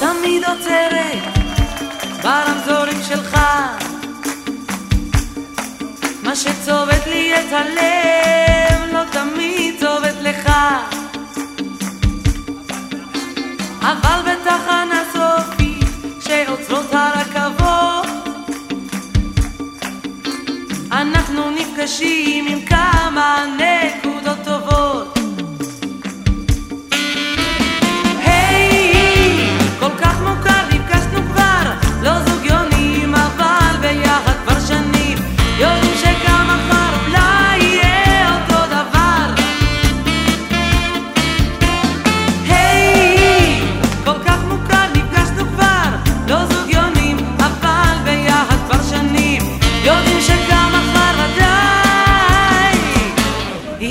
תמיד עוצרת ברמזורים שלך. מה שצובט לי את הלב לא תמיד צובט לך. אבל בתחנה סופית שעוצרות הרכבות אנחנו נפגשים עם כמה נקודות טובות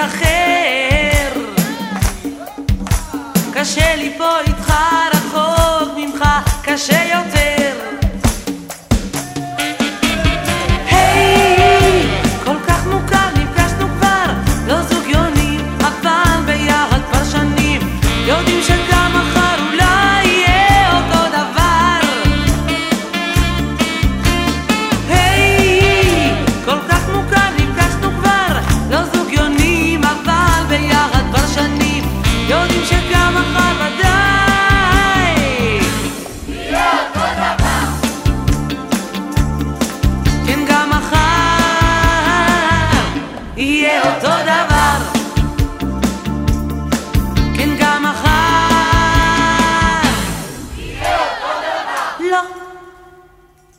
אחר. קשה לי פה איתך רחוק ממך, קשה יותר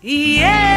Yeah.